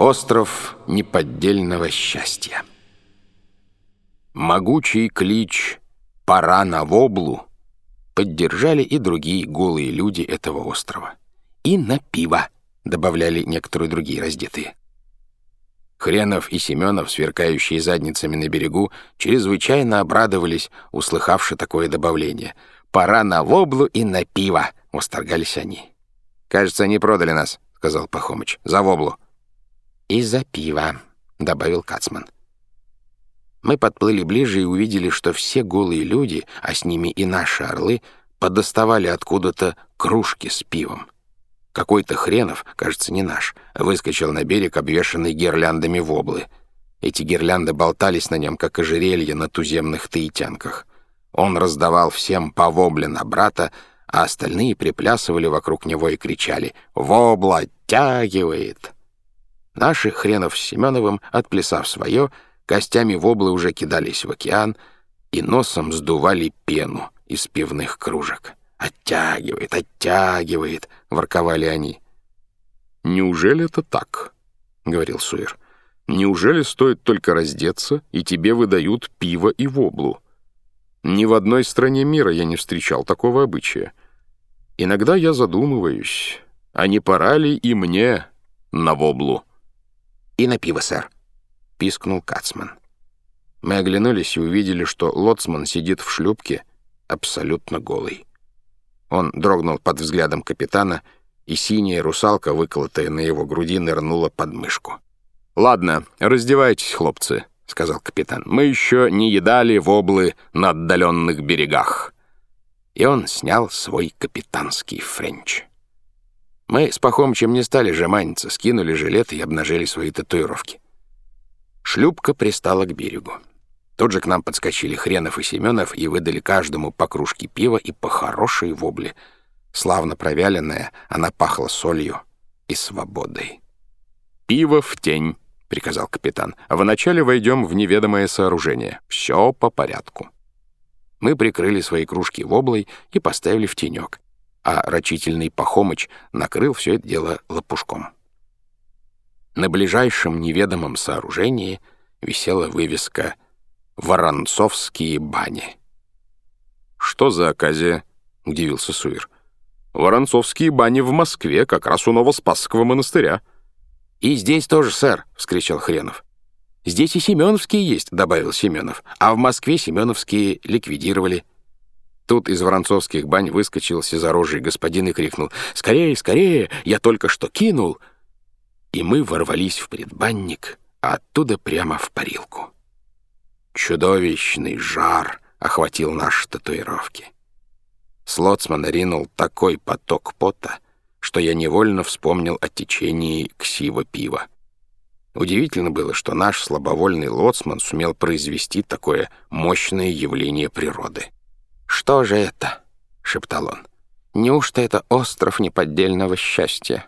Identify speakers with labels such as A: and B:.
A: Остров неподдельного счастья. Могучий клич «Пора на воблу» поддержали и другие голые люди этого острова. И на пиво добавляли некоторые другие раздетые. Хренов и Семенов, сверкающие задницами на берегу, чрезвычайно обрадовались, услыхавши такое добавление. «Пора на воблу и на пиво!» — восторгались они. «Кажется, они продали нас», — сказал Пахомыч. «За воблу». «И за пиво», — добавил Кацман. Мы подплыли ближе и увидели, что все голые люди, а с ними и наши орлы, подоставали откуда-то кружки с пивом. Какой-то хренов, кажется, не наш, выскочил на берег, обвешанный гирляндами воблы. Эти гирлянды болтались на нем, как ожерелья на туземных таитянках. Он раздавал всем по вобле на брата, а остальные приплясывали вокруг него и кричали «Вобла оттягивает!». Наши хренов с Семеновым, отплясав свое, костями воблы уже кидались в океан и носом сдували пену из пивных кружек. «Оттягивает, оттягивает!» — ворковали они.
B: «Неужели это так?» — говорил Суир. «Неужели стоит только раздеться, и тебе выдают пиво и воблу? Ни в одной стране мира я не встречал такого обычая. Иногда я задумываюсь, а не пора ли и мне на воблу?»
A: «И на пиво, сэр», — пискнул Кацман. Мы оглянулись и увидели, что лоцман сидит в шлюпке абсолютно голый. Он дрогнул под взглядом капитана, и синяя русалка, выколотая на его груди, нырнула под мышку.
B: «Ладно, раздевайтесь, хлопцы», — сказал капитан. «Мы еще не едали воблы на отдаленных берегах».
A: И он снял свой капитанский френч. Мы с Пахомычем не стали жеманиться, скинули жилеты и обнажили свои татуировки. Шлюпка пристала к берегу. Тут же к нам подскочили Хренов и Семенов и выдали каждому по кружке пива и по хорошей вобле. Славно провяленная, она пахла солью и свободой.
B: «Пиво в тень», — приказал капитан. «Вначале войдем в неведомое сооружение. Все по порядку».
A: Мы прикрыли свои кружки воблой и поставили в тенек, а рачительный Пахомыч накрыл все это дело лопушком. На ближайшем неведомом сооружении висела вывеска. Воронцовские бани.
B: «Что за оказия?» — удивился Суир. «Воронцовские бани в Москве, как раз у Новоспасского монастыря».
A: «И здесь тоже, сэр!» — вскричал Хренов. «Здесь и Семеновские есть», — добавил Семенов. «А в Москве Семеновские ликвидировали». Тут из воронцовских бань выскочил сизорожий господин и крикнул «Скорее, скорее! Я только что кинул!» И мы ворвались в предбанник, а оттуда прямо в парилку. Чудовищный жар охватил наши татуировки. С лоцмана ринул такой поток пота, что я невольно вспомнил о течении ксива пива. Удивительно было, что наш слабовольный лоцман сумел произвести такое мощное явление природы. «Что же это?» — шептал он. «Неужто это остров неподдельного счастья?»